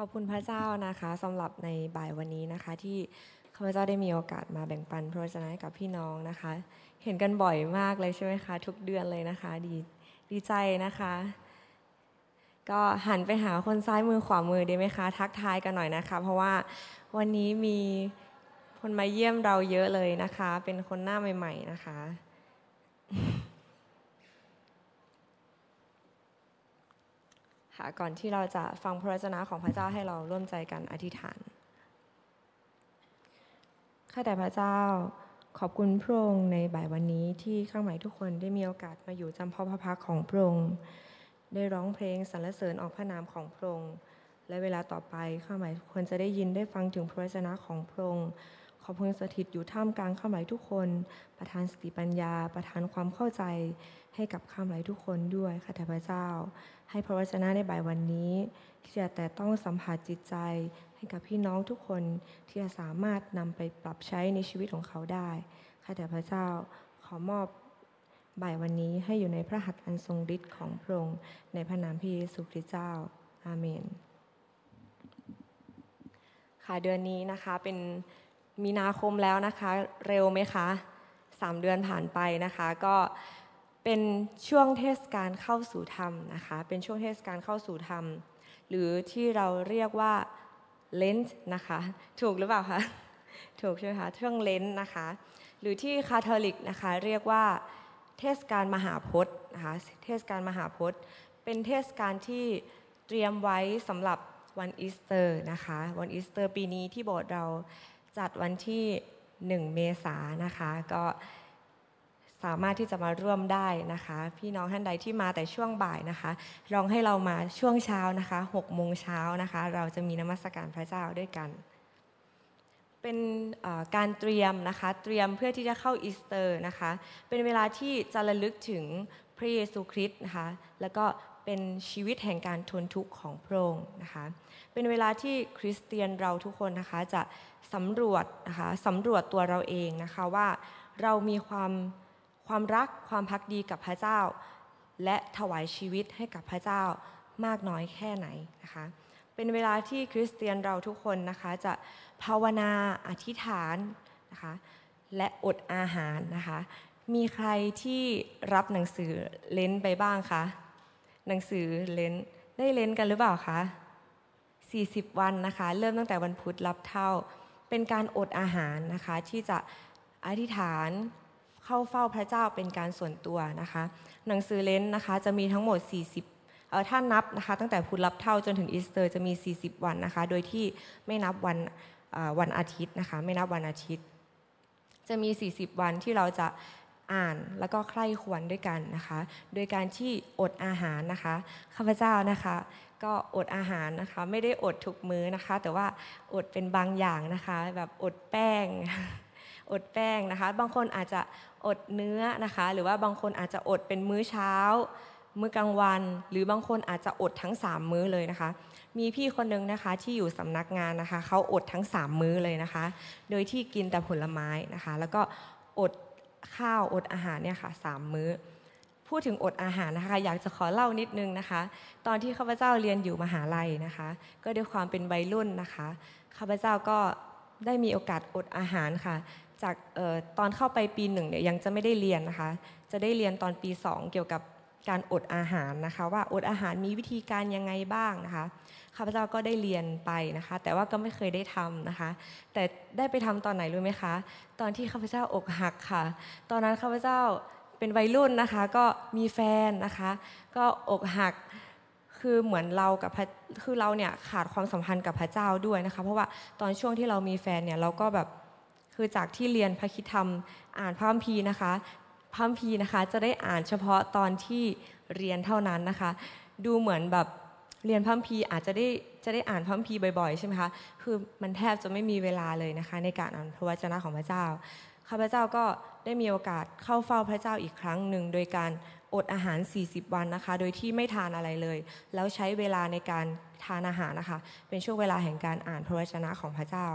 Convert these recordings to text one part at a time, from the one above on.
ขอบคุณพระเจ้านะคะสำหรับในบ่ายวันนี้นะคะที่ข้าพเจ้าได้มีโอกาสมาแบ่งปันพระวจนะกับพี่น้องนะคะ เห็นกันบ่อยมากเลยใช่ไหมคะ ทุกเดือนเลยนะคะ ดีดีใจนะคะ ก็หันไปหาคนซ้ายมือขวามือดีไหมคะ ทักทายกันหน่อยนะคะ เพราะว่าวันนี้มีคนมาเยี่ยมเราเยอะเลยนะคะ เป็นคนหน้าใหม่ ๆ นะคะ ค่ะก่อนที่เราจะฟังพระวจนะของพระเจ้าให้เราร่วมใจกันอธิษฐานข้าแต่พระเจ้าขอบคุณพระองค์ในบ่ายวันนี้ที่ข้างหมายทุกคนได้มีโอกาสมาอยู่จำเพาะพระพักของพระองค์ได้ร้องเพลงสรรเสริญออกพระนามของพระองค์และเวลาต่อไปข้าหมายทุกคนจะได้ยินได้ฟังถึงพระวจนะของพระองค์ขอบพระสถิตอยู่ท่ามกลางข้าหมายทุกคน ประทานสติปัญญา ประทานความเข้าใจให้กับข้าหมายทุกคนด้วยข้าแต่พระเจ้า ให้พระวจนะในบ่ายวันนี้ ที่จะแต่ต้องสัมผัสจิตใจให้กับพี่น้องทุกคนที่จะสามารถนำไปปรับใช้ในชีวิตของเขาได้ข้าแต่พระเจ้าขอมอบบ่ายวันนี้ให้อยู่ในพระหัตถ์อันทรงฤทธิ์ของพระองค์ในพระนามพระเยซูคริสต์เจ้า อาเมน ค่ะเดือนนี้นะคะเป็นมีนาคมแล้วนะคะ เร็วไหมคะสามเดือนผ่านไปนะคะ ก็ เป็นช่วงเทศกาลเข้าสู่ธรรมนะคะ เป็นช่วงเทศกาลเข้าสู่ธรรม หรือที่เราเรียกว่า Lent นะคะ ถูกหรือเปล่าคะ ถูกใช่ไหมคะช่วง Lent นะคะ หรือที่คาทอลิกนะคะเรียกว่าเทศกาลมหาพรตนะคะ เทศกาลมหาพรต เป็นเทศกาลที่เตรียมไว้สำหรับวันอีสเตอร์นะคะ วันอีสเตอร์ปีนี้ที่โบสถ์เราจัดวันที่ 1 เมษานะคะ ก็ สามารถที่จะมาร่วมได้นะคะ พี่น้องท่านใดที่มาแต่ช่วงบ่ายนะคะ ลองให้เรามาช่วงเช้านะคะ6โมงเช้านะคะ เราจะมีนมัสการพระเจ้าด้วยกัน เป็นการเตรียมนะคะ เตรียมเพื่อที่จะเข้าอีสเตอร์นะคะ เป็นเวลาที่จะระลึกถึงพระเยซูคริสต์นะคะ แล้วก็เป็นชีวิตแห่งการทนทุกข์ของพระองค์นะคะ เป็นเวลาที่คริสเตียนเราทุกคนนะคะจะสำรวจนะคะสำรวจตัวเราเองนะคะว่าเรามีความ ความรักความพักดีกับพระเจ้า และถวายชีวิตให้กับพระเจ้ามากน้อยแค่ไหนนะคะ เป็นเวลาที่คริสเตียนเราทุกคนนะคะจะภาวนาอธิษฐานนะคะและอดอาหารนะคะ มีใครที่รับหนังสือเลนไปบ้างคะหนังสือเลนได้เลนกันหรือเปล่าคะ40 วันนะคะ เริ่มตั้งแต่วันพุธรับเท่า เป็นการอดอาหารนะคะที่จะอธิษฐาน เข้าเฝ้าพระเจ้าเป็นการส่วนตัวนะคะ หนังสือเลนนะคะจะมีทั้งหมด 40เออถ้านับนะคะ ตั้งแต่พุธรับเท่าจนถึงอีสเตอร์จะมี 40 วันนะคะ โดยที่ไม่นับวันวันอาทิตย์นะคะ ไม่นับวันอาทิตย์ จะมี 40 วันที่เราจะอ่านแล้วก็ใคร่ควรด้วยกันนะคะ โดยการที่อดอาหารนะคะข้าพเจ้านะคะ ก็อดอาหารนะคะ ไม่ได้อดทุกมื้อนะคะ แต่ว่าอดเป็นบางอย่างนะคะ แบบอดแป้ง อดแป้งนะคะ บางคนอาจจะอดเนื้อนะคะ หรือว่าบางคนอาจจะอดเป็นมื้อเช้า มื้อกลางวัน หรือบางคนอาจจะอดทั้ง 3 มื้อเลยนะคะ มีพี่คนนึงนะคะที่อยู่สำนักงานนะคะเขาอดทั้ง 3 มื้อเลยนะคะ โดยที่กินแต่ผลไม้นะคะ แล้วก็อดข้าวอดอาหารเนี่ยค่ะสามมื้อ พูดถึงอดอาหารนะคะ อยากจะขอเล่านิดนึงนะคะ ตอนที่ข้าพเจ้าเรียนอยู่มหาลัยนะคะ ก็ด้วยความเป็นวัยรุ่นนะคะข้าพเจ้าก็ได้มีโอกาสอดอาหารค่ะ จากออตอนเข้าไปปีหนึ่งเนี่ยยังจะไม่ได้เรียนนะคะ จะได้เรียนตอนปี 2 เกี่ยวกับการอดอาหารนะคะ ว่าอดอาหารมีวิธีการยังไงบ้างนะคะข้าพเจ้าก็ได้เรียนไปนะคะ แต่ว่าก็ไม่เคยได้ทำนะคะ แต่ได้ไปทำตอนไหนรู้ไหมคะ ตอนที่ข้าพเจ้าอกหักค่ะ ตอนนั้นข้าพเจ้าเป็นวัยรุ่นนะคะ ก็มีแฟนนะคะ ก็อกหักคือเหมือนเรากับคือเราเนี่ยขาดความสัมพันธ์กับพระเจ้าด้วยนะคะ เพราะว่าตอนช่วงที่เรามีแฟนเนี่ยเราก็แบบ คือจากที่เรียนพระคิดธรรมอ่านพระคัมภีร์นะคะพระคัมภีร์นะคะจะได้อ่านเฉพาะตอนที่เรียนเท่านั้นนะคะ ดูเหมือนแบบเรียนพระคัมภีร์อาจจะได้จะได้อ่านพระคัมภีร์บ่อยๆใช่ไหมคะคือมันแทบจะไม่มีเวลาเลยนะคะ ในการอ่านพระวจนะของพระเจ้าข้าพเจ้าก็ได้มีโอกาสเข้าเฝ้าพระเจ้าอีกครั้งหนึ่ง โดยการอดอาหาร 40 วันนะคะ โดยที่ไม่ทานอะไรเลย แล้วใช้เวลาในการทานอาหารนะคะ เป็นช่วงเวลาแห่งการอ่านพระวจนะของพระเจ้า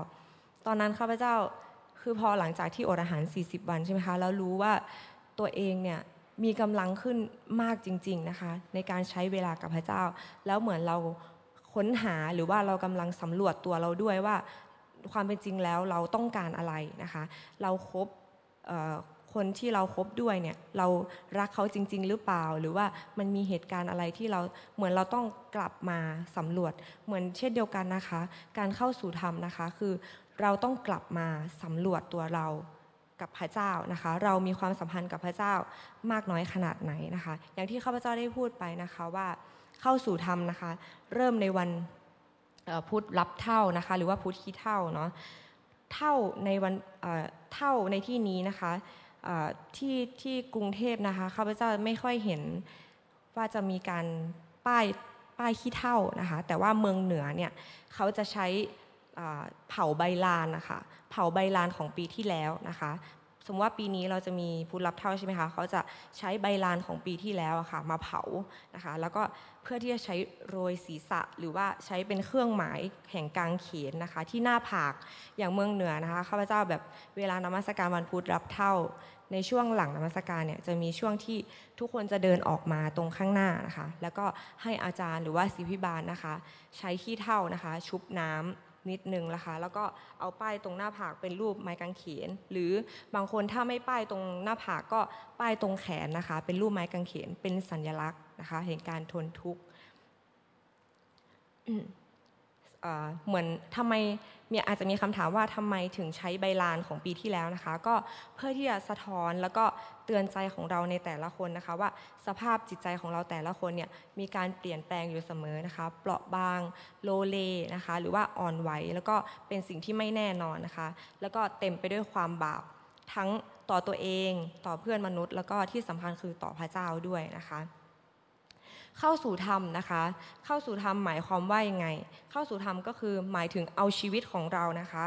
ตอนนั้นข้าพเจ้า คือพอหลังจากที่อดอาหาร 40 วันใช่ไหมคะแล้วรู้ว่าตัวเองเนี่ยมีกำลังขึ้นมากจริง ๆนะคะ ในการใช้เวลากับพระเจ้า แล้วเหมือนเราค้นหาหรือว่าเรากำลังสำรวจตัวเราด้วยว่าความเป็นจริงแล้วเราต้องการอะไรนะคะ เราครบ คนที่เราครบด้วยเนี่ยเรารักเขาจริง ๆ หรือเปล่า หรือว่ามันมีเหตุการณ์อะไรที่เราเหมือนเราต้องกลับมาสำรวจ เหมือนเช่นเดียวกันนะคะ การเข้าสู่ธรรมนะคะ คือเราต้องกลับมาสำรวจตัวเรากับพระเจ้านะคะ เรามีความสัมพันธ์กับพระเจ้ามากน้อยขนาดไหนนะคะ อย่างที่ข้าพเจ้าได้พูดไปนะคะว่าเข้าสู่ธรรมนะคะ เริ่มในวันพุธรับเท่านะคะ หรือว่าพุธขี้เท่าเนาะเท่าในวันเท่าในที่นี้นะคะ ที่ที่กรุงเทพนะคะข้าพเจ้าไม่ค่อยเห็นว่าจะมีการป้ายป้ายขี้เท่านะคะแต่ว่าเมืองเหนือเนี่ยเขาจะใช้เผาใบลานนะคะเผาใบลานของปีที่แล้วนะคะ สมมติว่าปีนี้เราจะมีผู้รับเท่าใช่ไหมคะเขาจะใช้ใบลานของปีที่แล้วอะค่ะมาเผานะคะแล้วก็เพื่อที่จะใช้โรยศีรษะ หรือว่าใช้เป็นเครื่องหมายแห่งกางเขนนะคะ ที่หน้าผากอย่างเมืองเหนือนะคะข้าพเจ้าแบบเวลานมัสการวันพุธรับเท่า ในช่วงหลังนมัสการเนี่ยจะมีช่วงที่ทุกคนจะเดินออกมาตรงข้างหน้านะคะ แล้วก็ให้อาจารย์หรือว่าศิพิบาลนะคะ ใช้ขี้เท่านะคะ ชุบน้ำ นิดนึงนะคะ แล้วก็เอาป้ายตรงหน้าผากเป็นรูปไม้กางเขน หรือบางคนถ้าไม่ป้ายตรงหน้าผากก็ป้ายตรงแขนนะคะ เป็นรูปไม้กางเขนเป็นสัญลักษณ์นะคะเห็นการทนทุกข์ เหมือนทำไมมีอาจจะมีคำถามว่าทำไมถึงใช้ใบลานของปีที่แล้วนะคะ ก็เพื่อที่จะสะท้อนแล้วก็เตือนใจของเราในแต่ละคนนะคะ ว่าสภาพจิตใจของเราแต่ละคนเนี่ยมีการเปลี่ยนแปลงอยู่เสมอนะคะ เปราะบางโลเลนะคะ หรือว่าอ่อนไหวแล้วก็เป็นสิ่งที่ไม่แน่นอนนะคะ แล้วก็เต็มไปด้วยความบาปทั้งต่อตัวเองต่อเพื่อนมนุษย์ แล้วก็ที่สำคัญคือต่อพระเจ้าด้วยนะคะ เข้าสู่ธรรมนะคะ เข้าสู่ธรรมหมายความว่ายังไง เข้าสู่ธรรมก็คือหมายถึงเอาชีวิตของเรานะคะ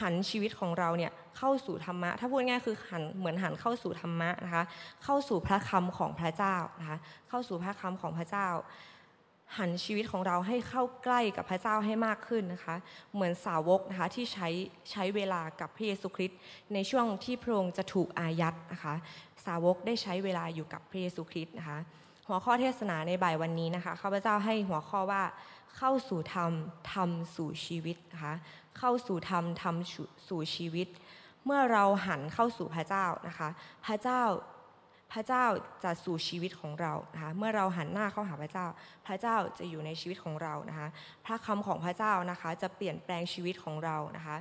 หันชีวิตของเราเนี่ยเข้าสู่ธรรมะ ถ้าพูดง่ายคือหันเหมือนหันเข้าสู่ธรรมะนะคะ เข้าสู่พระคำของพระเจ้านะคะ เข้าสู่พระคำของพระเจ้า หันชีวิตของเราให้เข้าใกล้กับพระเจ้าให้มากขึ้นนะคะ เหมือนสาวกนะคะที่ใช้ใช้เวลากับพระเยซูคริสต์ในช่วงที่พระองค์จะถูกอายัดนะคะ สาวกได้ใช้เวลาอยู่กับพระเยซูคริสต์นะคะ หัวข้อเทศนาในบ่ายวันนี้นะคะข้าพเจ้าให้หัวข้อว่าเข้าสู่ธรรมธรรมสู่ชีวิตนะคะเข้าสู่ธรรมธรรมสู่ชีวิต เมื่อเราหันเข้าสู่พระเจ้านะคะพระเจ้าพระเจ้าจะสู่ชีวิตของเรานะคะเมื่อเราหันหน้าเข้าหาพระเจ้า พระเจ้าจะอยู่ในชีวิตของเรานะคะพระคำของพระเจ้านะคะจะเปลี่ยนแปลงชีวิตของเรานะคะ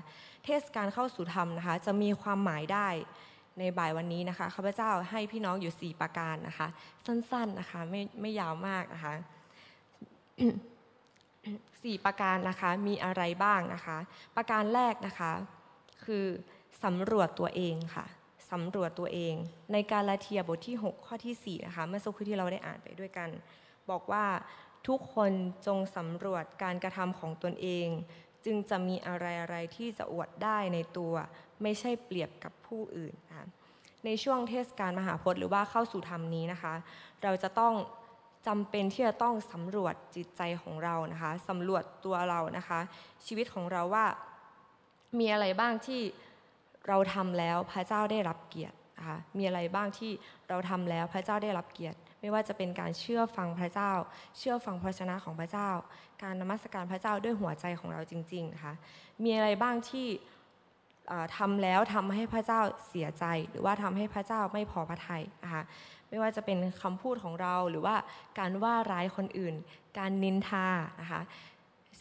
เทศกาลเข้าสู่ธรรมนะคะจะมีความหมายได้ ในบ่ายวันนี้นะคะข้าพเจ้าให้พี่น้องอยู่ 4 ประการนะคะ สั้นๆนะคะไม่ไม่ยาวมากนะคะสี่ประการนะคะมีอะไรบ้างนะคะ ประการแรกนะคะ คือสำรวจตัวเองค่ะสำรวจตัวเอง ในการลาเทียบทที่ 6 ข้อที่4นะคะเมื่อสักครู่ที่เราได้อ่านไปด้วยกัน บอกว่าทุกคนจงสำรวจการกระทำของตนเอง จึงจะมีอะไรอะไรที่จะอวดได้ในตัว ไม่ใช่เปรียบกับผู้อื่นนะในช่วงเทศกาลมหาพจน์หรือว่าเข้าสู่ธรรมนี้นะคะ เราจะต้องจำเป็นที่จะต้องสำรวจจิตใจของเรานะคะสำรวจตัวเรานะคะ ชีวิตของเราว่ามีอะไรบ้างที่เราทำแล้วพระเจ้าได้รับเกียรตินะคะมีอะไรบ้างที่เราทำแล้วพระเจ้าได้รับเกียรติ ไม่ว่าจะเป็นการเชื่อฟังพระเจ้า เชื่อฟังพระชนะของพระเจ้า การนมัสการพระเจ้าด้วยหัวใจของเราจริงๆนะคะมีอะไรบ้างที่ ทำแล้วทำให้พระเจ้าเสียใจ หรือว่าทำให้พระเจ้าไม่พอพระทัยนะคะไม่ว่าจะเป็นคำพูดของเราหรือว่าการว่าร้ายคนอื่น การนินทานะคะ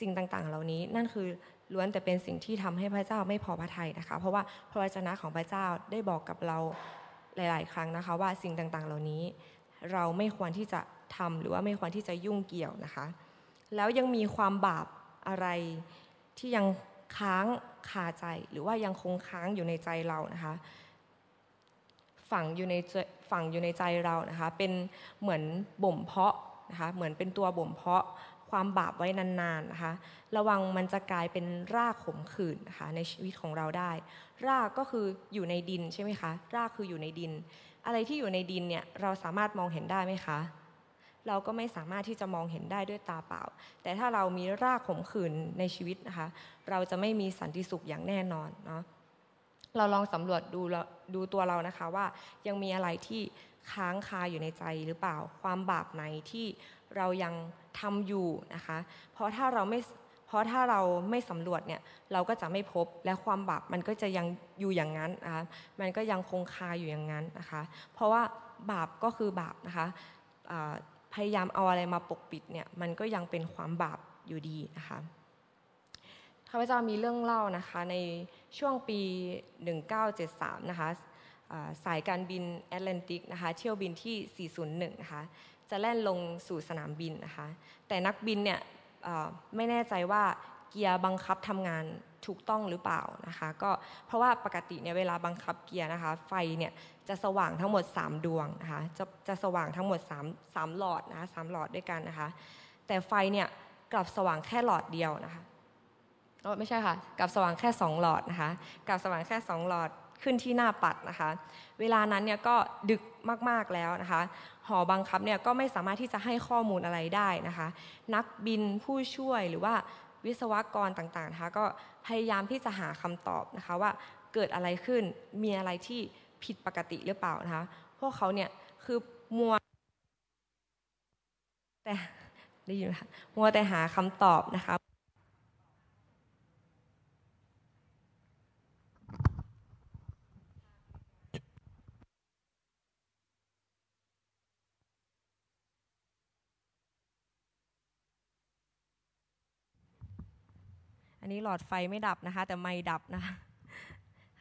สิ่งต่างๆ เหล่านี้นั่นคือล้วนแต่เป็นสิ่งที่ทำให้พระเจ้าไม่พอพระทัยนะคะ เพราะว่าพระวจนะของพระเจ้าได้บอกกับเราหลาย ๆ ครั้งนะคะ ว่าสิ่งต่างๆ เหล่านี้ เราไม่ควรที่จะทำหรือว่าไม่ควรที่จะยุ่งเกี่ยวนะคะ แล้วยังมีความบาปอะไรที่ยัง ค้างคาใจหรือว่ายังคงค้างอยู่ในใจเรานะคะฝังอยู่ในฝังอยู่ในใจเรานะคะ เป็นเหมือนบ่มเพาะนะคะ เหมือนเป็นตัวบ่มเพาะความบาปไว้นานๆนะคะ ระวังมันจะกลายเป็นรากขมขื่นนะคะในชีวิตของเราได้ รากก็คืออยู่ในดินใช่ไหมคะ รากคืออยู่ในดิน อะไรที่อยู่ในดินเนี่ยเราสามารถมองเห็นได้ไหมคะ เราก็ไม่สามารถที่จะมองเห็นได้ด้วยตาเปล่า แต่ถ้าเรามีรากขมขื่นในชีวิตนะคะ เราจะไม่มีสันติสุขอย่างแน่นอนเนาะเราลองสำรวจดูดูตัวเรานะคะว่ายังมีอะไรที่ค้างคาอยู่ในใจหรือเปล่า ความบาปไหนที่เรายังทำอยู่นะคะ เพราะถ้าเราไม่เพราะถ้าเราไม่สำรวจเนี่ยเราก็จะไม่พบและความบาปมันก็จะยังอยู่อย่างนั้นนะคะมันก็ยังคงคาอยู่อย่างนั้นนะคะ เพราะว่าบาปก็คือบาปนะคะ พยายามเอาอะไรมาปกปิดเนี่ยมันก็ยังเป็นความบาปอยู่ดีนะคะข้าพเจ้ามีเรื่องเล่านะคะในช่วงปี 1973 นะคะสายการบินแอตแลนติกนะคะเที่ยวบินที่ 401 นะคะจะแล่นลงสู่สนามบินนะคะแต่นักบินเนี่ยไม่แน่ใจว่าเกียร์บังคับทำงาน ถูกต้องหรือเปล่านะคะ ก็เพราะว่าปกติเนี่ยเวลาบังคับเกียร์นะคะ ไฟเนี่ยจะสว่างทั้งหมด 3 ดวงนะคะจะจะสว่างทั้งหมด3 3หลอดนะคะสหลอดด้วยกันนะคะ แต่ไฟเนี่ยกลับสว่างแค่หลอดเดียวนะคะไม่ใช่ค่ะกลับสว่างแค่ 2 หลอดนะคะกลับสว่างแค่ 2 หลอดขึ้นที่หน้าปัดนะคะ เวลานั้นเนี่ยก็ดึกมากๆแล้วนะคะ หอบังคับเนี่ยก็ไม่สามารถที่จะให้ข้อมูลอะไรได้นะคะ นักบินผู้ช่วยหรือว่าวิศวกรต่างๆนะคะก็ พยายามที่จะหาคำตอบนะคะว่าเกิดอะไรขึ้นมีอะไรที่ผิดปกติหรือเปล่านะคะพวกเขาเนี่ยคือมัวแต่ได้ยินไหมคะมัวแต่หาคำตอบนะคะ นนี้หลอดไฟไม่ดับนะคะ แต่ไม่ดับนะคะ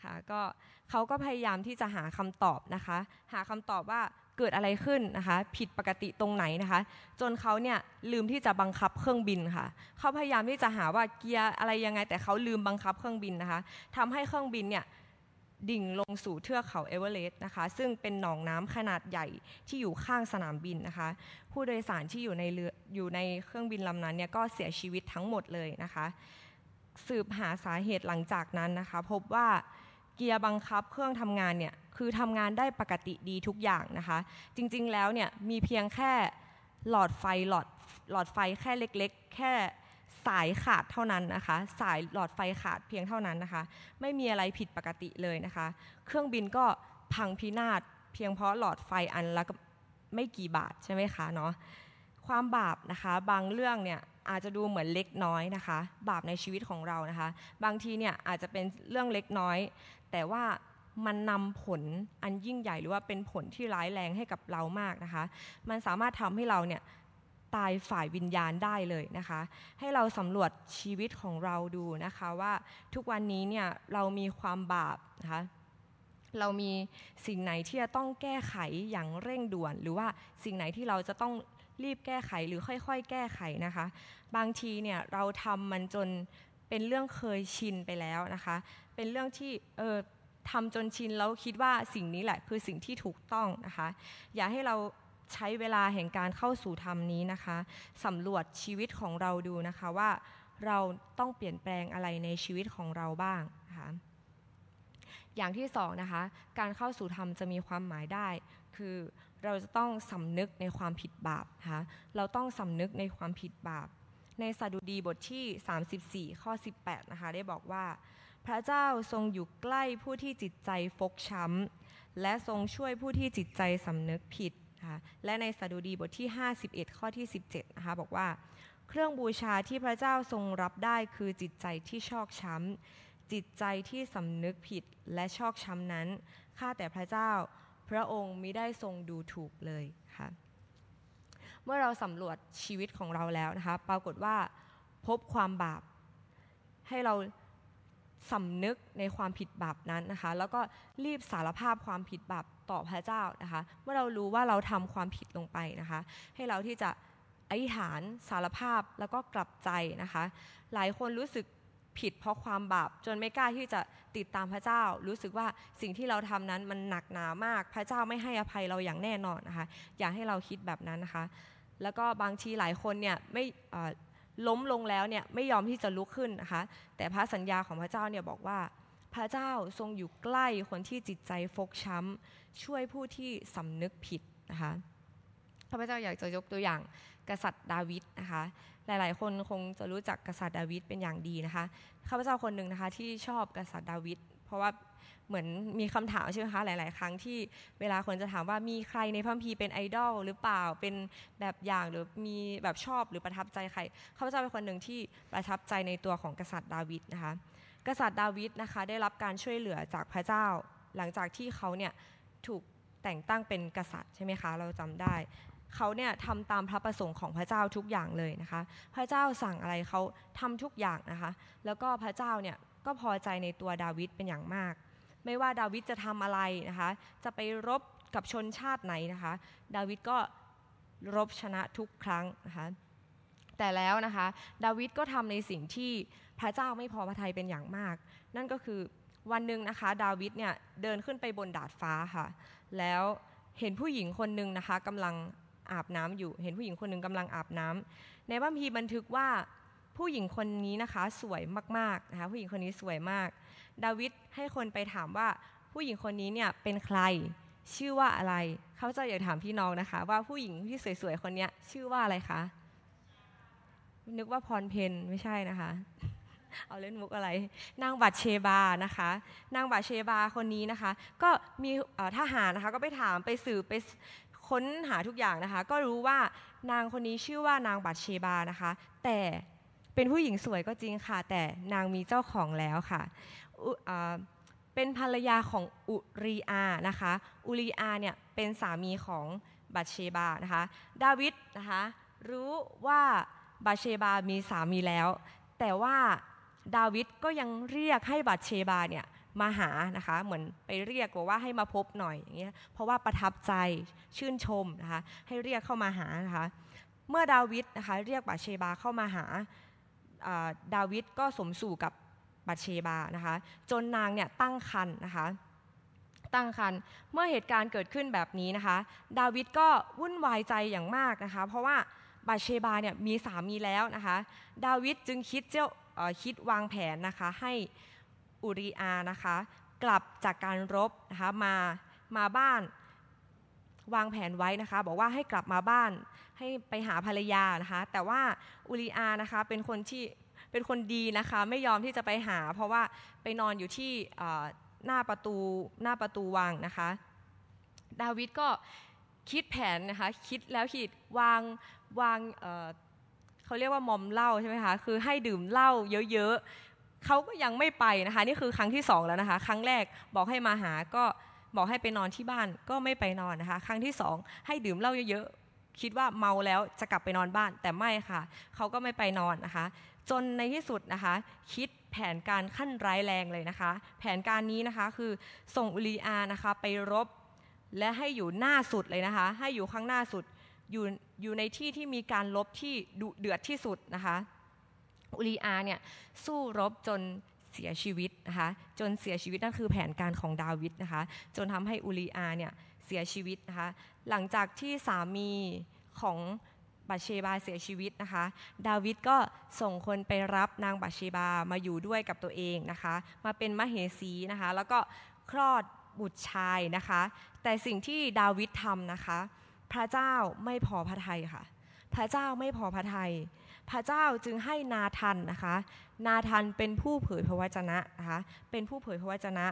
ค่ะก็เขาก็พยายามที่จะหาคำตอบนะคะ หาคำตอบว่าเกิดอะไรขึ้นนะคะ ผิดปกติตรงไหนนะคะ จนเขาเนี่ยลืมที่จะบังคับเครื่องบินค่ะเขาพยายามที่จะหาว่าเกียร์อะไรยังไง แต่เขาลืมบังคับเครื่องบินนะคะทำให้เครื่องบินเนี่ยดิ่งลงสู่เทือกเขาเอเวอเรสต์นะคะ ซึ่งเป็นหนองน้ำขนาดใหญ่ที่อยู่ข้างสนามบินนะคะ ผู้โดยสารที่อยู่ในเรืออยู่ในเครื่องบินลำนั้นเนี่ยก็เสียชีวิตทั้งหมดเลยนะคะ สืบหาสาเหตุหลังจากนั้นนะคะ พบว่าเกียร์บังคับเครื่องทำงานเนี่ยคือทำงานได้ปกติดีทุกอย่างนะคะ จริงๆแล้วเนี่ยมีเพียงแค่หลอดไฟหลอดหลอดไฟแค่เล็กๆ แค่สายขาดเท่านั้นนะคะ สายหลอดไฟขาดเพียงเท่านั้นนะคะ ไม่มีอะไรผิดปกติเลยนะคะ เครื่องบินก็พังพินาศเพียงเพราะหลอดไฟอันละไม่กี่บาทใช่ไหมคะเนาะความบาปนะคะ บางเรื่องเนี่ย อาจจะดูเหมือนเล็กน้อยนะคะ บาปในชีวิตของเรานะคะ บางทีเนี่ยอาจจะเป็นเรื่องเล็กน้อย แต่ว่ามันนำผลอันยิ่งใหญ่หรือว่าเป็นผลที่ร้ายแรงให้กับเรามากนะคะ มันสามารถทำให้เราเนี่ยตายฝ่ายวิญญาณได้เลยนะคะ ให้เราสำรวจชีวิตของเราดูนะคะว่าทุกวันนี้เนี่ยเรามีความบาปนะคะเรามีสิ่งไหนที่จะต้องแก้ไขอย่างเร่งด่วน หรือว่าสิ่งไหนที่เราจะต้อง รีบแก้ไขหรือค่อยๆ แก้ไขนะคะ บางทีเนี่ยเราทำมันจนเป็นเรื่องเคยชินไปแล้วนะคะ เป็นเรื่องที่เออทำจนชินแล้วคิดว่าสิ่งนี้แหละคือสิ่งที่ถูกต้องนะคะ อย่าให้เราใช้เวลาแห่งการเข้าสู่ธรรมนี้นะคะสำรวจชีวิตของเราดูนะคะว่าเราต้องเปลี่ยนแปลงอะไรในชีวิตของเราบ้างนะคะอย่างที่สองนะคะ การเข้าสู่ธรรมจะมีความหมายได้ คือ เราจะต้องสำนึกในความผิดบาปนะคะเราต้องสำนึกในความผิดบาป ในสดุดีบทที่ 34 ข้อ 18 นะคะ ได้บอกว่า พระเจ้าทรงอยู่ใกล้ผู้ที่จิตใจฟกช้ำ และทรงช่วยผู้ที่จิตใจสำนึกผิดนะคะและในสดุดีบทที่ 51 ข้อที่ 17 นะคะ บอกว่า เครื่องบูชาที่พระเจ้าทรงรับได้คือจิตใจที่ชอกช้ำจิตใจที่สำนึกผิดและชอกช้ำนั้น ข้าแต่พระเจ้า พระองค์มิได้ทรงดูถูกเลยค่ะเมื่อเราสำรวจชีวิตของเราแล้วนะคะ ปรากฏว่าพบความบาป ให้เราสำนึกในความผิดบาปนั้นนะคะ แล้วก็รีบสารภาพความผิดบาปต่อพระเจ้านะคะ เมื่อเรารู้ว่าเราทำความผิดลงไปนะคะ ให้เราที่จะอธิษฐานสารภาพแล้วก็กลับใจนะคะ หลายคนรู้สึก ผิดเพราะความบาปจนไม่กล้าที่จะติดตามพระเจ้า รู้สึกว่าสิ่งที่เราทำนั้นมันหนักหนามาก พระเจ้าไม่ให้อภัยเราอย่างแน่นอนนะคะ อย่าให้เราคิดแบบนั้นนะคะ แล้วก็บางทีหลายคนเนี่ยไม่ล้มลงแล้วเนี่ยไม่ยอมที่จะลุกขึ้นนะคะ แต่พระสัญญาของพระเจ้าเนี่ยบอกว่า พระเจ้าทรงอยู่ใกล้คนที่จิตใจฟกช้ำช่วยผู้ที่สำนึกผิดนะคะพระเจ้าอยากจะยกตัวอย่าง กษัตริย์ดาวิดนะคะ หลายๆ คนคงจะรู้จักกษัตริย์ดาวิดเป็นอย่างดีนะคะข้าพเจ้าคนหนึ่งนะคะที่ชอบกษัตริย์ดาวิดเพราะว่าเหมือนมีคำถามใช่ไหมคะหลาย ๆ ครั้งที่เวลาคนจะถามว่ามีใครในพระคัมภีเป็นไอดอลหรือเปล่าเป็นแบบอย่างหรือมีแบบชอบหรือประทับใจใครเขาพเจะเป็นคนหนึ่งที่ประทับใจในตัวของกษัตริย์ดาวิดนะคะ กษัตริย์ดาวิดนะคะได้รับการช่วยเหลือจากพระเจ้า หลังจากที่เขาเนี่ยถูกแต่งตั้งเป็นกษัตริย์ใช่ไหมคะเราจำได้ เขาเนี่ยทำตามพระประสงค์ของพระเจ้าทุกอย่างเลยนะคะ พระเจ้าสั่งอะไรเขาทำทุกอย่างนะคะ แล้วก็พระเจ้าเนี่ยก็พอใจในตัวดาวิดเป็นอย่างมาก ไม่ว่าดาวิดจะทำอะไรนะคะ จะไปรบกับชนชาติไหนนะคะ ดาวิดก็รบชนะทุกครั้งนะคะ แต่แล้วนะคะ ดาวิดก็ทำในสิ่งที่พระเจ้าไม่พอพระทัยเป็นอย่างมาก นั่นก็คือวันหนึ่งนะคะ ดาวิดเนี่ยเดินขึ้นไปบนดาดฟ้าค่ะ แล้วเห็นผู้หญิงคนหนึ่งนะคะกำลัง อาบน้ำอยู่ เห็นผู้หญิงคนหนึ่งกำลังอาบน้ำในพระคัมภีบันทึกว่าผู้หญิงคนนี้นะคะสวยมากๆนะคะผู้หญิงคนนี้สวยมาก ดาวิดให้คนไปถามว่าผู้หญิงคนนี้เนี่ยเป็นใครชื่อว่าอะไรเขาจะอยากถามพี่น้องนะคะ ว่าผู้หญิงที่สวยๆคนนี้ชื่อว่าอะไรคะนึกว่าพรเพนไม่ใช่นะคะ เอาเล่นมุกอะไร นางบัตเชบานะคะ นางบัตเชบาคนนี้นะคะ ก็มีทหารนะคะก็ไปถามไปสืบไป ค้นหาทุกอย่างนะคะ ก็รู้ว่านางคนนี้ชื่อว่านางบัตเชบานะคะ แต่เป็นผู้หญิงสวยก็จริงค่ะ แต่นางมีเจ้าของแล้วค่ะเป็นภรรยาของอุรีอานะคะอุรีอาเนี่ยเป็นสามีของบัตเชบานะคะดาวิดนะคะรู้ว่าบัตเชบามีสามีแล้ว แต่ว่าดาวิดก็ยังเรียกให้บัตเชบาเนี่ย มาหานะคะ เหมือนไปเรียกบอกว่าให้มาพบหน่อยอย่างเงี้ยเพราะว่าประทับใจชื่นชมนะคะให้เรียกเข้ามาหานะคะเมื่อดาวิดนะคะเรียกบัตเชบาเข้ามาหาดาวิดก็สมสู่กับบัตเชบานะคะจนนางเนี่ยตั้งคันนะคะตั้งคันเมื่อเหตุการณ์เกิดขึ้นแบบนี้นะคะ ดาวิดก็วุ่นวายใจอย่างมากนะคะ เพราะว่าบัตเชบาเนี่ยมีสามีแล้วนะคะ ดาวิดจึงคิดเจ้าคิดวางแผนนะคะให้ อุริอานะคะ กลับจากการรบนะคะมามาบ้านวางแผนไว้นะคะ บอกว่าให้กลับมาบ้านให้ไปหาภรรยานะคะ แต่ว่าอุริอานะคะเป็นคนที่เป็นคนดีนะคะ ไม่ยอมที่จะไปหา เพราะว่าไปนอนอยู่ที่หน้าประตูหน้าประตูวังนะคะ ดาวิดก็คิดแผนนะคะ คิดแล้วคิดวางวางเขาเรียกว่ามอมเหล้าใช่ไหมคะ คือให้ดื่มเหล้าเยอะ เขาก็ยังไม่ไปนะคะนี่คือครั้งที่สองแล้วนะคะ ครั้งแรกบอกให้มาหาก็บอกให้ไปนอนที่บ้านก็ไม่ไปนอนนะคะ ครั้งที่สองให้ดื่มเหล้าเยอะๆคิดว่าเมาแล้วจะกลับไปนอนบ้าน แต่ไม่ค่ะเขาก็ไม่ไปนอนนะคะ จนในที่สุดนะคะ คิดแผนการขั้นร้ายแรงเลยนะคะ แผนการนี้นะคะคือส่งอุลีอานะคะไปรบและให้อยู่หน้าสุดเลยนะคะ ให้อยู่ข้างหน้าสุดอยู่อยู่ในที่ที่มีการลบที่ดุเดือดที่สุดนะคะ อุลีอาเนี่ยสู้รบจนเสียชีวิตนะคะจนเสียชีวิตนั่นคือแผนการของดาวิดนะคะจนทำให้อุลีอาเนี่ยเสียชีวิตนะคะหลังจากที่สามีของบัตเชบาเสียชีวิตนะคะ ดาวิดก็ส่งคนไปรับนางบัตเชบามาอยู่ด้วยกับตัวเองนะคะ มาเป็นมเหสีนะคะ แล้วก็คลอดบุตรชายนะคะ แต่สิ่งที่ดาวิดทำนะคะ พระเจ้าไม่พอพระทัยค่ะ พระเจ้าไม่พอพระทัย พระเจ้าจึงให้นาทันนะคะ นาทันเป็นผู้เผยพระวจนะนะคะ เป็นผู้เผยพระวจนะ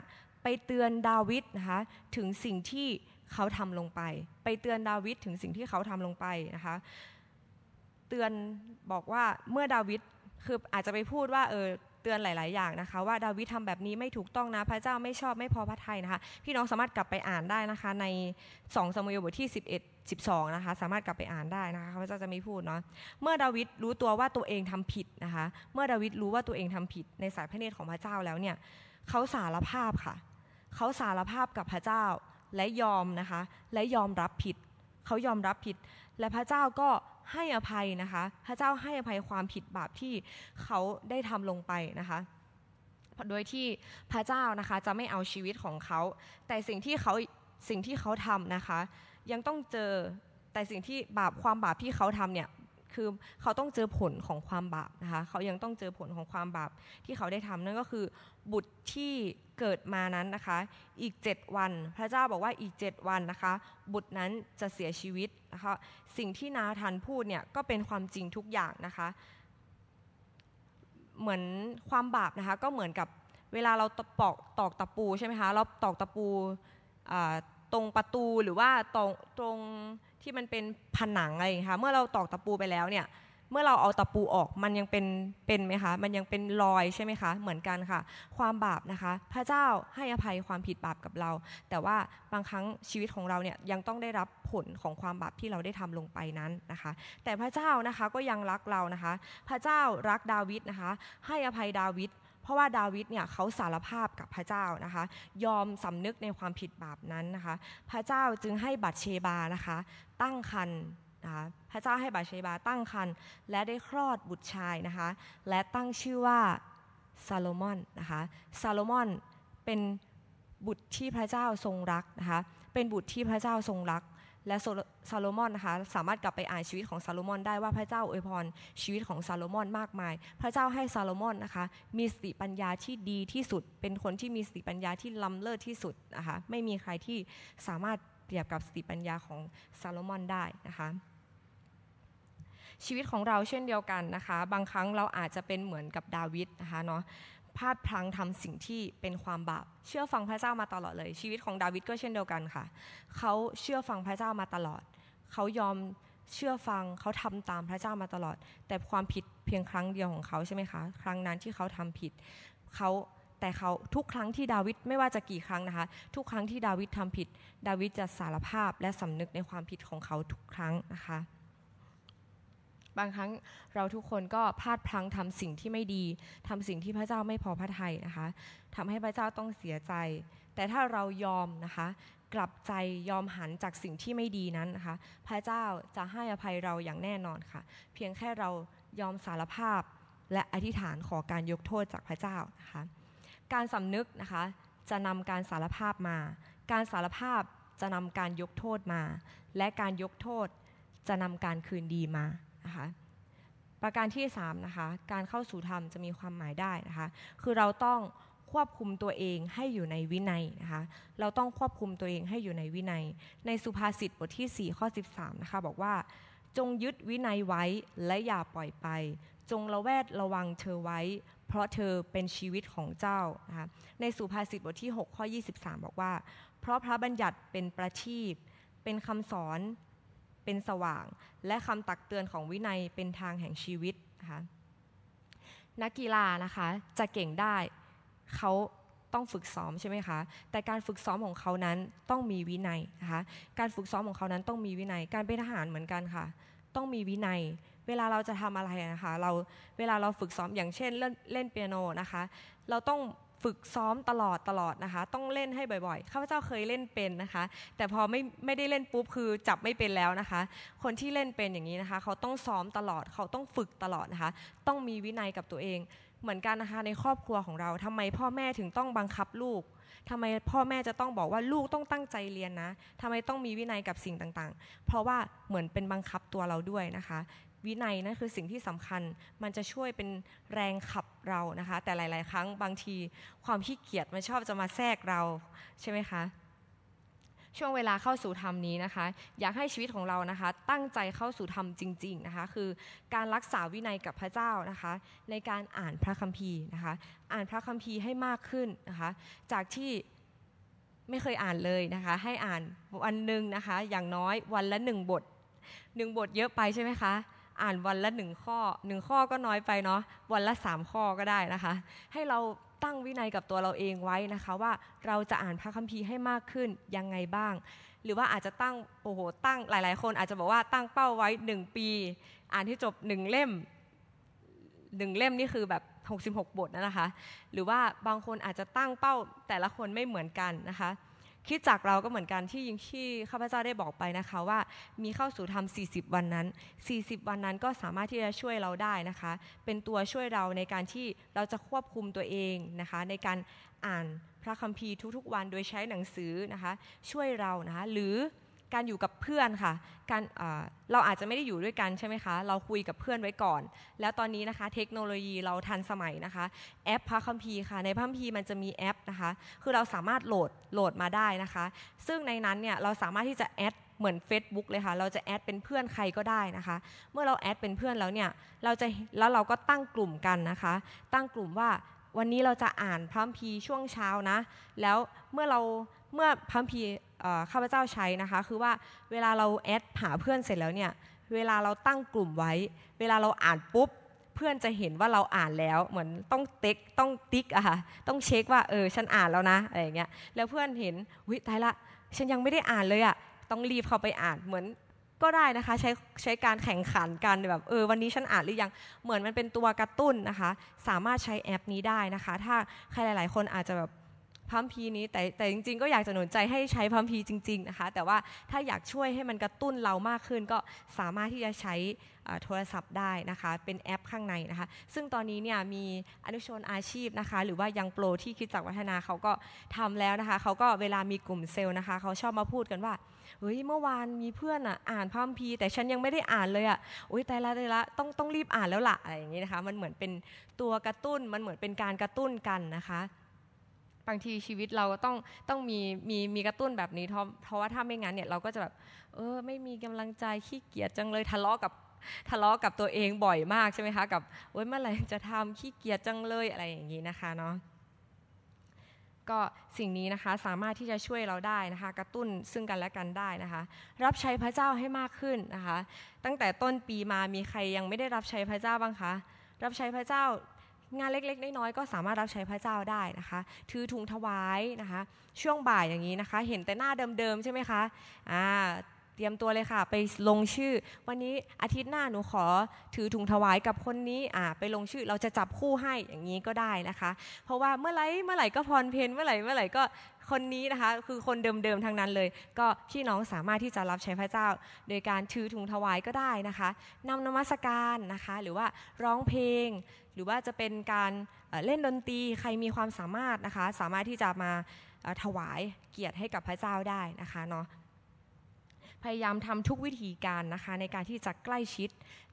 ไปเตือนดาวิดนะคะถึงสิ่งที่เขาทำลงไป ไปเตือนดาวิดถึงสิ่งที่เขาทำลงไปนะคะ เตือนบอกว่าเมื่อดาวิดคืออาจจะไปพูดว่าเออ เตือนหลาย ๆ อย่างนะคะ ว่าดาวิดทำแบบนี้ไม่ถูกต้องนะ พระเจ้าไม่ชอบไม่พอพระทัยนะคะ พี่น้องสามารถกลับไปอ่านได้นะคะ ใน2สมุยบทที่ 11 12นะคะสามารถกลับไปอ่านได้นะคะพระเจ้าจะไมีพูดเนาะเมื่อดาวิดรู้ตัวว่าตัวเองทำผิดนะคะ เมื่อดาวิดรู้ว่าตัวเองทำผิดในสายพระเนตรของพระเจ้าแล้วเนี่ยเขาสารภาพค่ะเขาสารภาพกับพระเจ้าและยอมนะคะ และยอมรับผิดเขายอมรับผิด และพระเจ้าก็ ให้อภัยนะคะ พระเจ้าให้อภัยความผิดบาปที่เขาได้ทำลงไปนะคะโดยที่พระเจ้านะคะจะไม่เอาชีวิตของเขา แต่สิ่งที่เขาสิ่งที่เขาทำนะคะ ยังต้องเจอแต่สิ่งที่บาปความบาปที่เขาทำเนี่ย คือเขาต้องเจอผลของความบาปนะคะเขายังต้องเจอผลของความบาปที่เขาได้ทำนั่นก็คือ บุตรที่เกิดมานั้นนะคะ อีกเจ็ดวัน พระเจ้าบอกว่าอีกเจ็ดวันนะคะ บุตรนั้นจะเสียชีวิตนะคะสิ่งที่นาทันพูดเนี่ยก็เป็นความจริงทุกอย่างนะคะ เหมือนความบาปนะคะก็เหมือนกับเวลาเราตอกตอกตะปูใช่ไหมคะเราตอกตะปูตรงประตูหรือว่าตรงตรง ที่มันเป็นผนังอะไรค่ะเมื่อเราตอกตะปูไปแล้วเนี่ยเมื่อเราเอาตะปูออกมันยังเป็นเป็นไหมคะมันยังเป็นรอยใช่ไหมคะเหมือนกันค่ะ ความบาปนะคะ พระเจ้าให้อภัยความผิดบาปกับเรา แต่ว่าบางครั้งชีวิตของเราเนี่ยยังต้องได้รับผลของความบาปที่เราได้ทำลงไปนั้นนะคะ แต่พระเจ้านะคะก็ยังรักเรานะคะ พระเจ้ารักดาวิดนะคะ ให้อภัยดาวิด เพราะว่าดาวิดเนี่ยเขาสารภาพกับพระเจ้านะคะ ยอมสำนึกในความผิดบาปนั้นนะคะ พระเจ้าจึงให้บัตเชบานะคะ ตั้งคันนะคะพระเจ้าให้บัตเชบาตั้งคันและได้คลอดบุตรชายนะคะ และตั้งชื่อว่าซาโลมอนนะคะซาโลมอนเป็นบุตรที่พระเจ้าทรงรักนะคะเป็นบุตรที่พระเจ้าทรงรัก และซาโลมอนนะคะสามารถกลับไปอ่านชีวิตของซาโลมอนได้ว่าพระเจ้าอวยพรชีวิตของซาโลมอนมากมาย พระเจ้าให้ซาโลมอนนะคะมีสติปัญญาที่ดีที่สุด เป็นคนที่มีสติปัญญาที่ล้ำเลิศที่สุดนะคะไม่มีใครที่สามารถเปรียบกับสติปัญญาของซาโลมอนได้นะคะชีวิตของเราเช่นเดียวกันนะคะ บางครั้งเราอาจจะเป็นเหมือนกับดาวิดนะคะเนาะ พลาดพลั้งทำสิ่งที่เป็นความบาป เชื่อฟังพระเจ้ามาตลอดเลย ชีวิตของดาวิดก็เช่นเดียวกันค่ะ เขาเชื่อฟังพระเจ้ามาตลอด เขายอมเชื่อฟังเขาทำตามพระเจ้ามาตลอด แต่ความผิดเพียงครั้งเดียวของเขาใช่ไหมคะ ครั้งนั้นที่เขาทำผิดเขาแต่เขาทุกครั้งที่ดาวิดไม่ว่าจะกี่ครั้งนะคะ ทุกครั้งที่ดาวิดทำผิด ดาวิดจะสารภาพและสำนึกในความผิดของเขาทุกครั้งนะคะ บางครั้งเราทุกคนก็พลาดพลั้งทำสิ่งที่ไม่ดีทำสิ่งที่พระเจ้าไม่พอพระทัยนะคะทำให้พระเจ้าต้องเสียใจ แต่ถ้าเรายอมนะคะ กลับใจยอมหันจากสิ่งที่ไม่ดีนั้นนะคะ พระเจ้าจะให้อภัยเราอย่างแน่นอนค่ะ เพียงแค่เรายอมสารภาพและอธิษฐานขอการยกโทษจากพระเจ้านะคะ การสำนึกนะคะจะนำการสารภาพมา การสารภาพจะนำการยกโทษมา และการยกโทษจะนำการคืนดีมา นะคะ ประการที่3นะคะการเข้าสู่ธรรมจะมีความหมายได้นะคะ คือเราต้องควบคุมตัวเองให้อยู่ในวินัยนะคะ เราต้องควบคุมตัวเองให้อยู่ในวินัย ในสุภาษิตบทที่ 4 ข้อ 13 นะคะ บอกว่า จงยึดวินัยไว้และอย่าปล่อยไป จงระแวดระวังเธอไว้ เพราะเธอเป็นชีวิตของเจ้านะคะในสุภาษิตบทที่ 6 ข้อ 23 บอกว่า เพราะพระบัญญัติเป็นประทีปเป็นคำสอน เป็นสว่าง และคำตักเตือนของวินัยเป็นทางแห่งชีวิตนะคะนักกีฬานะคะจะเก่งได้เขาต้องฝึกซ้อมใช่ไหมคะ แต่การฝึกซ้อมของเขานั้นต้องมีวินัยนะคะ การฝึกซ้อมของเขานั้นต้องมีวินัย การเป็นทหารเหมือนกันค่ะ ต้องมีวินัย เวลาเราจะทำอะไรนะคะ เราเวลาเราฝึกซ้อมอย่างเช่นเล่นเล่นเปียโนนะคะ เราต้อง ฝึกซ้อมตลอดตลอดนะคะ ต้องเล่นให้บ่อยๆ ข้าพเจ้าเคยเล่นเป็นนะคะ แต่พอไม่ไม่ได้เล่นปุ๊บคือจับไม่เป็นแล้วนะคะ คนที่เล่นเป็นอย่างนี้นะคะ เขาต้องซ้อมตลอดเขาต้องฝึกตลอดนะคะ ต้องมีวินัยกับตัวเอง เหมือนกันนะคะในครอบครัวของเราทำไมพ่อแม่ถึงต้องบังคับลูกทำไมพ่อแม่จะต้องบอกว่าลูกต้องตั้งใจเรียนนะทำไมต้องมีวินัยกับสิ่งต่างๆ เพราะว่าเหมือนเป็นบังคับตัวเราด้วยนะคะ วินัยนั่นคือสิ่งที่สำคัญ มันจะช่วยเป็นแรงขับเรานะคะ แต่หลาย ๆ ครั้งบางทีความขี้เกียจมันชอบจะมาแทรกเราใช่ไหมคะช่วงเวลาเข้าสู่ธรรมนี้นะคะ อยากให้ชีวิตของเรานะคะ ตั้งใจเข้าสู่ธรรมจริง ๆ นะคะ คือการรักษาวินัยกับพระเจ้านะคะ ในการอ่านพระคัมภีร์นะคะ อ่านพระคัมภีร์ให้มากขึ้นนะคะ จากที่ไม่เคยอ่านเลยนะคะ ให้อ่านวันหนึ่งนะคะ อย่างน้อยวันละหนึ่งบทหนึ่งบทเยอะไปใช่ไหมคะ อ่านวันละหนึ่งข้อหนึ่งข้อก็น้อยไปเนาะวันละสามข้อก็ได้นะคะ ให้เราตั้งวินัยกับตัวเราเองไว้นะคะ ว่าเราจะอ่านพระคัมภีร์ให้มากขึ้นยังไงบ้าง หรือว่าอาจจะตั้งโอ้โหตั้งหลาย ๆ คนอาจจะบอกว่าตั้งเป้าไว้หนึ่งปี อ่านที่จบหนึ่งเล่มหนึ่งเล่มนี่คือแบบ 66 บทนะคะ หรือว่าบางคนอาจจะตั้งเป้าแต่ละคนไม่เหมือนกันนะคะ คิดจากเราก็เหมือนกันที่ยิงที่ข้าพเจ้าได้บอกไปนะคะว่ามีเข้าสู่ธรรม 40 วันนั้น 40 วันนั้นก็สามารถที่จะช่วยเราได้นะคะ เป็นตัวช่วยเราในการที่เราจะควบคุมตัวเองนะคะ ในการอ่านพระคัมภีร์ทุกๆ วันโดยใช้หนังสือนะคะ ช่วยเรานะคะหรือ การอยู่กับเพื่อนค่ะ การเราอาจจะไม่ได้อยู่ด้วยกันใช่ไหมคะ เราคุยกับเพื่อนไว้ก่อน แล้วตอนนี้นะคะ เทคโนโลยีเราทันสมัยนะคะ แอปพระคัมภีร์ค่ะ ในพระคัมภีร์มันจะมีแอปนะคะ คือเราสามารถโหลดโหลดมาได้นะคะ ซึ่งในนั้นเนี่ยเราสามารถที่จะ add เหมือน Facebook เลยค่ะ เราจะ add เป็นเพื่อนใครก็ได้นะคะ เมื่อเรา add เป็นเพื่อนแล้วเนี่ย เราจะแล้วเราก็ตั้งกลุ่มกันนะคะ ตั้งกลุ่มว่าวันนี้เราจะอ่านพระคัมภีร์ช่วงเช้านะ แล้วเมื่อเราเมื่อพระคัมภีร์ ข้าพเจ้าใช้นะคะ คือว่าเวลาเรา add หาเพื่อนเสร็จแล้วเนี่ยเวลาเราตั้งกลุ่มไว้ เวลาเราอ่านปุ๊บเพื่อนจะเห็นว่าเราอ่านแล้วเหมือนต้องติ๊กต้องติ๊กอะค่ะต้องเช็คว่าเออฉันอ่านแล้วนะอะไรอย่างเงี้ยแล้วเพื่อนเห็นวิตายละฉันยังไม่ได้อ่านเลยอะต้องรีบเข้าไปอ่านเหมือนก็ได้นะคะใช้ใช้การแข่งขันกันแบบเออวันนี้ฉันอ่านหรือยังเหมือนมันเป็นตัวกระตุ้นนะคะ สามารถใช้แอปนี้ได้นะคะ ถ้าใครหลาย ๆ คนอาจจะแบบ พัมพีนี้แต่แต่จริง ๆ ก็อยากจะหนุนใจให้ใช้พัมพีจริง ๆนะคะ แต่ว่าถ้าอยากช่วยให้มันกระตุ้นเรามากขึ้น ก็สามารถที่จะใช้โทรศัพท์ได้นะคะ เป็นแอปข้างในนะคะ ซึ่งตอนนี้เนี่ยมีอนุชนอาชีพนะคะ หรือว่ายังโปรที่คิดจากวัฒนาเขาก็ทำแล้วนะคะ เขาก็เวลามีกลุ่มเซลล์นะคะ เขาชอบมาพูดกันว่าเฮ้ยเมื่อวานมีเพื่อนอะอ่านพัมพี แต่ฉันยังไม่ได้อ่านเลยอะอุ้ยแต่ละแต่ละต้องต้องรีบอ่านแล้วล่ะอะไรอย่างนี้นะคะ มันเหมือนเป็นตัวกระตุ้นมันเหมือนเป็นการกระตุ้นกันนะคะ บางทีชีวิตเราต้องต้องมีมีมีกระตุ้นแบบนี้เพราะเพราะว่าถ้าไม่งั้นเนี่ยเราก็จะแบบเออไม่มีกำลังใจขี้เกียจจังเลยทะเลาะกับทะเลาะกับตัวเองบ่อยมากใช่ไหมคะกับโอ้ยเมื่อไหร่จะทำขี้เกียจจังเลยอะไรอย่างนี้นะคะเนาะก็สิ่งนี้นะคะสามารถที่จะช่วยเราได้นะคะ กระตุ้นซึ่งกันและกันได้นะคะ รับใช้พระเจ้าให้มากขึ้นนะคะ ตั้งแต่ต้นปีมามีใครยังไม่ได้รับใช้พระเจ้าบ้างคะ รับใช้พระเจ้า งานเล็กๆน้อยๆก็สามารถรับใช้พระเจ้าได้นะคะ ถือถุงถวายนะคะ ช่วงบ่ายอย่างนี้นะคะ เห็นแต่หน้าเดิมๆใช่ไหมคะอ่าเตรียมตัวเลยค่ะ ไปลงชื่อ วันนี้อาทิตย์หน้าหนูขอถือถุงถวายกับคนนี้อ่าไปลงชื่อเราจะจับคู่ให้อย่างนี้ก็ได้นะคะ เพราะว่าเมื่อไหร่เมื่อไหร่ก็พรเพนเมื่อไหร่เมื่อไหร่ก็คนนี้นะคะ คือคนเดิมๆทั้งนั้นเลย ก็พี่น้องสามารถที่จะรับใช้พระเจ้า โดยการถือถุงถวายก็ได้นะคะนำนมัสการนะคะ หรือว่าร้องเพลง หรือว่าจะเป็นการเล่นดนตรีใครมีความสามารถนะคะ สามารถที่จะมาถวายเกียรติให้กับพระเจ้าได้นะคะเนาะพยายามทำทุกวิธีการนะคะ ในการที่จะใกล้ชิด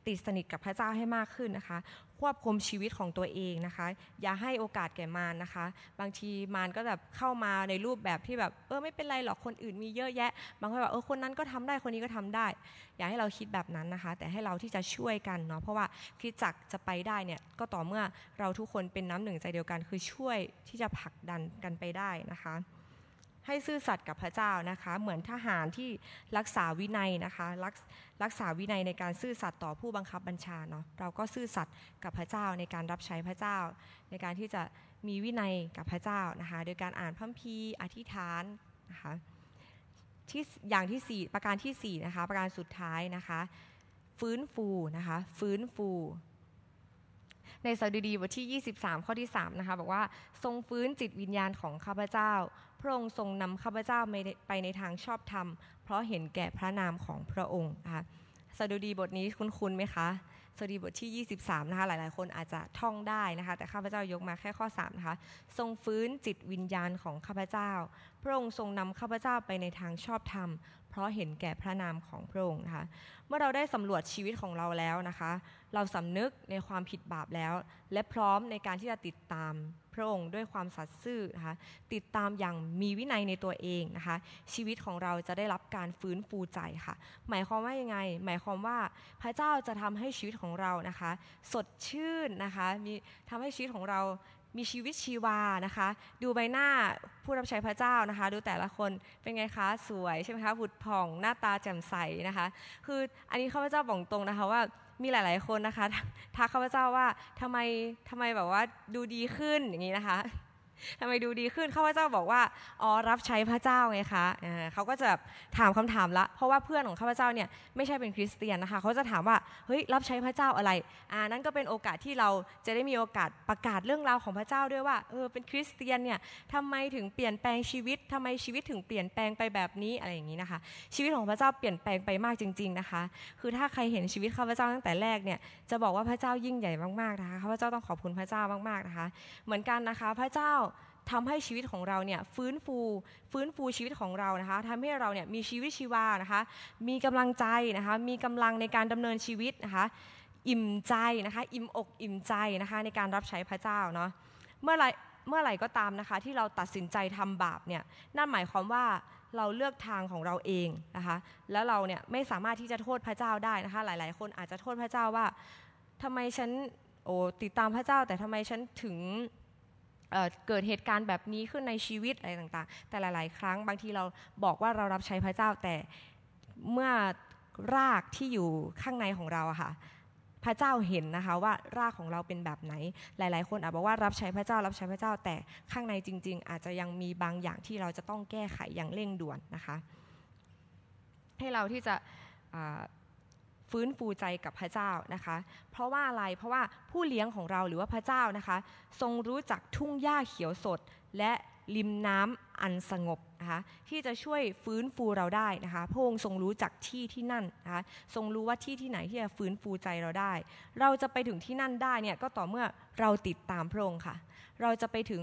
ติดสนิทกับพระเจ้าให้มากขึ้นนะคะ ควบคุมชีวิตของตัวเองนะคะ อย่าให้โอกาสแก่มารนะคะ บางทีมารก็แบบเข้ามาในรูปแบบที่แบบเออไม่เป็นไรหรอกคนอื่นมีเยอะแยะ บางคนแบบเออคนนั้นก็ทำได้คนนี้ก็ทำได้ อย่าให้เราคิดแบบนั้นนะคะ แต่ให้เราที่จะช่วยกันเนาะเพราะว่าคิดจักจะไปได้เนี่ยก็ต่อเมื่อเราทุกคนเป็นน้ำหนึ่งใจเดียวกัน คือช่วยที่จะผลักดันกันไปได้นะคะ ให้ซื่อสัตย์กับพระเจ้านะคะ เหมือนทหารที่รักษาวินัยนะคะรักรักษาวินัยในการซื่อสัตย์ต่อผู้บังคับบัญชาเนาะเราก็ซื่อสัตย์กับพระเจ้าในการรับใช้พระเจ้า ในการที่จะมีวินัยกับพระเจ้านะคะโดยการอ่านพระคัมภีร์อธิษฐานนะคะที่อย่างที่ 4 ประการที่4นะคะประการสุดท้ายนะคะฟื้นฟูนะคะฟื้นฟู ในสดุดีบทที่ 23 ข้อที่3นะคะบอกว่าทรงฟื้นจิตวิญญาณของข้าพเจ้า พระองค์ทรงนำข้าพเจ้าไปในทางชอบธรรม เพราะเห็นแก่พระนามของพระองค์นะคะสดุดีบทนี้คุ้นๆไหมคะสดุดีบทที่ 23 นะคะ หลายๆ คนอาจจะท่องได้นะคะ แต่ข้าพเจ้ายกมาแค่ข้อ 3 นะคะ ทรงฟื้นจิตวิญญาณของข้าพเจ้า พระองค์ทรงนำข้าพเจ้าไปในทางชอบธรรม เพราะเห็นแก่พระนามของพระองค์นะคะ เมื่อเราได้สำรวจชีวิตของเราแล้วนะคะ เราสำนึกในความผิดบาปแล้ว และพร้อมในการที่จะติดตามพระองค์ด้วยความสัตย์ซื่อนะคะ ติดตามอย่างมีวินัยในตัวเองนะคะ ชีวิตของเราจะได้รับการฟื้นฟูใจค่ะ หมายความว่ายังไง หมายความว่าพระเจ้าจะทำให้ชีวิตของเรานะคะ สดชื่นนะคะ มีทำให้ชีวิตของเรา มีชีวิตชีวานะคะ ดูใบหน้าผู้รับใช้พระเจ้านะคะ ดูแต่ละคนเป็นไงคะสวยใช่ไหมคะผุดผ่องหน้าตาแจ่มใสนะคะ คืออันนี้ข้าพเจ้าบอกตรงนะคะว่ามีหลาย ๆ คนนะคะทักข้าพเจ้าว่าทำไมทำไมแบบว่าดูดีขึ้นอย่างนี้นะคะ ทำไมดูดีขึ้นข้าพเจ้าบอกว่าอ๋อรับใช้พระเจ้าไงคะเขาก็จะถามคำถามละ เพราะว่าเพื่อนของข้าพเจ้าเนี่ยไม่ใช่เป็นคริสเตียนนะคะเขาจะถามว่าเฮ้ยรับใช้พระเจ้าอะไรอ่านั่นก็เป็นโอกาสที่เราจะได้มีโอกาสประกาศเรื่องราวของพระเจ้าด้วยว่าเออเป็นคริสเตียนเนี่ยทำไมถึงเปลี่ยนแปลงชีวิตทำไมชีวิตถึงเปลี่ยนแปลงไปแบบนี้อะไรอย่างนี้นะคะ ชีวิตของพระเจ้าเปลี่ยนแปลงไปมากจริง ๆนะคะ คือถ้าใครเห็นชีวิตข้าพเจ้าตั้งแต่แรกเนี่ยจะบอกว่าพระเจ้ายิ่งใหญ่มากๆนะคะข้าพเจ้าต้องขอบคุณพระเจ้ามากๆนะคะ เหมือนกันนะคะ พระเจ้า ทำให้ชีวิตของเราเนี่ยฟื้นฟูฟื้นฟูชีวิตของเรานะคะทำให้เราเนี่ยมีชีวิตชีวานะคะ มีกำลังใจนะคะมีกำลังในการดำเนินชีวิตนะคะอิ่มใจนะคะอิ่มอกอิ่มใจนะคะในการรับใช้พระเจ้าเนาะเมื่อไรเมื่อไหร่ก็ตามนะคะที่เราตัดสินใจทำบาปเนี่ยนั่นหมายความว่าเราเลือกทางของเราเองนะคะแล้วเราเนี่ยไม่สามารถที่จะโทษพระเจ้าได้นะคะหลาย ๆ คนอาจจะโทษพระเจ้าว่าทำไมฉันโอ้ติดตามพระเจ้า แต่ทำไมฉันถึง เกิดเหตุการณ์แบบนี้ขึ้นในชีวิตอะไรต่างๆ แต่หลาย ๆ ครั้งบางทีเราบอกว่าเรารับใช้พระเจ้าแต่เมื่อรากที่อยู่ข้างในของเราอะค่ะพระเจ้าเห็นนะคะว่ารากของเราเป็นแบบไหน หลาย ๆ คนอาจบอกว่ารับใช้พระเจ้ารับใช้พระเจ้าแต่ข้างในจริง ๆ อาจจะยังมีบางอย่างที่เราจะต้องแก้ไขอย่างเร่งด่วนนะคะ ให้เราที่จะ ฟื้นฟูใจกับพระเจ้านะคะ เพราะว่าอะไรเพราะว่าผู้เลี้ยงของเราหรือว่าพระเจ้านะคะ ทรงรู้จักทุ่งหญ้าเขียวสด และริมน้ำอันสงบนะคะที่จะช่วยฟื้นฟูเราได้นะคะพระองค์ทรงรู้จักที่ที่นั่นนะคะทรงรู้ว่าที่ที่ไหนที่จะฟื้นฟูใจเราได้ เราจะไปถึงที่นั่นได้เนี่ยก็ต่อเมื่อเราติดตามพระองค์ค่ะ เราจะไปถึง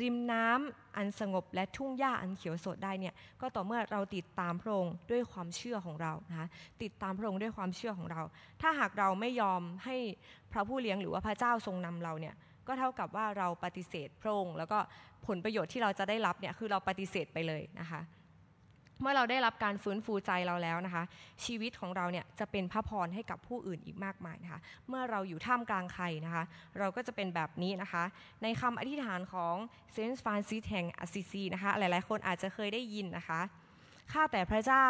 ริมน้ำอันสงบและทุ่งหญ้าอันเขียวสดได้เนี่ยก็ต่อเมื่อเราติดตามพระองค์ด้วยความเชื่อของเรานะคะติดตามพระองค์ด้วยความเชื่อของเรา ถ้าหากเราไม่ยอมให้พระผู้เลี้ยงหรือว่าพระเจ้าทรงนำเราเนี่ยก็เท่ากับว่าเราปฏิเสธพระองค์แล้วก็ผลประโยชน์ที่เราจะได้รับเนี่ยคือเราปฏิเสธไปเลยนะคะ เมื่อเราได้รับการฟื้นฟูใจเราแล้วนะคะ ชีวิตของเราเนี่ยจะเป็นพระพรให้กับผู้อื่นอีกมากมายนะคะ เมื่อเราอยู่ท่ามกลางใครนะคะ เราก็จะเป็นแบบนี้นะคะ ในคำอธิษฐานของเซนต์ฟรานซิสแห่งอาซิซีนะคะ หลายๆ คนอาจจะเคยได้ยินนะคะข้าแต่พระเจ้า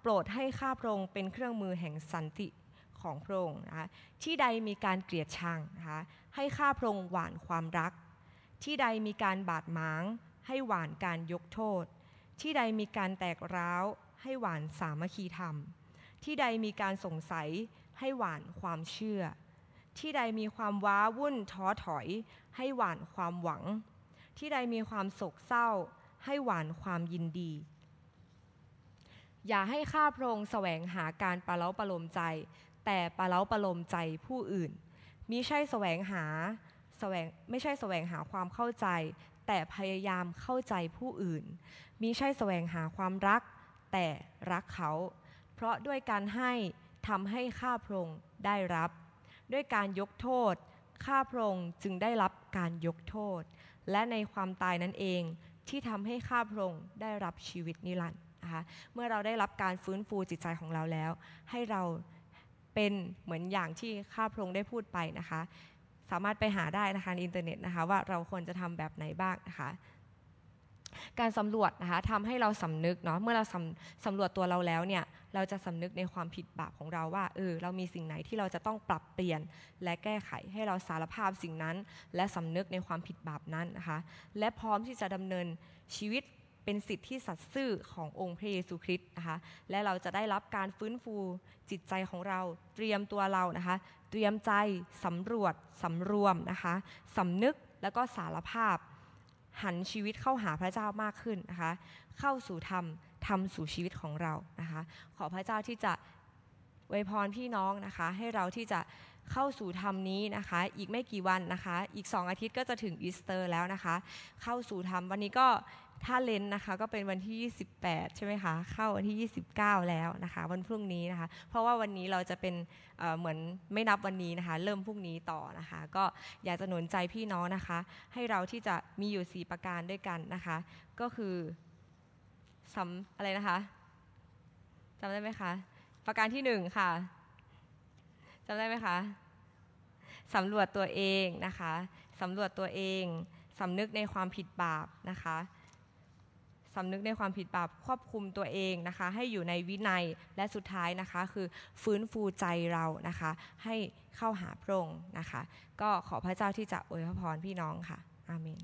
โปรดให้ข้าพระองค์เป็นเครื่องมือแห่งสันติของพระองค์นะคะที่ใดมีการเกลียดชังนะคะให้ข้าพระองค์หวานความรัก ที่ใดมีการบาดหมาง ให้หวานการยกโทษ ที่ใดมีการแตกร้าว ให้หวานสามัคคีธรรม ที่ใดมีการสงสัยให้หวานความเชื่อ ที่ใดมีความว้าวุ่นท้อถอย ให้หวานความหวัง ที่ใดมีความโศกเศร้า ให้หวานความยินดี อย่าให้ข้าพระองค์แสวงหาการปะเล้าประโลมใจ แต่ปะเล้าประโลมใจผู้อื่นมิใช่แสวงหาแสวงไม่ใช่แสวงหาความเข้าใจ แต่พยายามเข้าใจผู้อื่นมิใช่แสวงหาความรัก แต่รักเขา เพราะด้วยการให้ทำให้ข้าพระองค์ได้รับ ด้วยการยกโทษ ข้าพระองค์จึงได้รับการยกโทษ และในความตายนั้นเองที่ทำให้ข้าพระองค์ได้รับชีวิตนิรันดร์นะคะเมื่อเราได้รับการฟื้นฟูจิตใจของเราแล้ว ให้เราเป็นเหมือนอย่างที่ข้าพระองค์ได้พูดไปนะคะ สามารถไปหาได้นะคะในอินเทอร์เน็ตนะคะว่าเราควรจะทำแบบไหนบ้างนะคะการสำรวจนะคะทำให้เราสำนึกเนาะเมื่อเราสำสำรวจตัวเราแล้วเนี่ยเราจะสำนึกในความผิดบาปของเราว่าเออเรามีสิ่งไหนที่เราจะต้องปรับเปลี่ยน และแก้ไขให้เราสารภาพสิ่งนั้น และสำนึกในความผิดบาปนั้นนะคะและพร้อมที่จะดำเนินชีวิตเป็นสิทธิที่สัตย์ซื่อขององค์พระเยซูคริสต์นะคะและเราจะได้รับการฟื้นฟูจิตใจของเราเตรียมตัวเรานะคะ เตรียมใจสำรวจสำรวมนะคะสำนึกแล้วก็สารภาพ หันชีวิตเข้าหาพระเจ้ามากขึ้นนะคะ เข้าสู่ธรรมทำสู่ชีวิตของเรานะคะ ขอพระเจ้าที่จะไวยพรพี่น้องนะคะ ให้เราที่จะเข้าสู่ธรรมนี้นะคะ อีกไม่กี่วันนะคะ อีกสองอาทิตย์ก็จะถึงอีสเตอร์แล้วนะคะ เข้าสู่ธรรมวันนี้ก็ ถ้าเลนนะคะก็เป็นวันที่ 28 ใช่ไหมคะ เข้าวันที่ 29 แล้วนะคะ วันพรุ่งนี้นะคะ เพราะว่าวันนี้เราจะเป็นเหมือนไม่นับวันนี้นะคะ เริ่มพรุ่งนี้ต่อนะคะ ก็อยากจะหนุนใจพี่น้องนะคะ ให้เราที่จะมีอยู่ 4 ประการด้วยกันนะคะ ก็คือสำอะไรนะคะจำได้ไหมคะ ประการที่หนึ่งค่ะจำได้ไหมคะสำรวจตัวเองนะคะสำรวจตัวเองสำนึกในความผิดบาปนะคะ สำนึกในความผิดบาปควบคุมตัวเองนะคะ ให้อยู่ในวินัยและสุดท้ายนะคะ คือฟื้นฟูใจเรานะคะ ให้เข้าหาพระองค์นะคะ ก็ขอพระเจ้าที่จะอวยพรพี่น้องค่ะ อาเมน